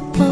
the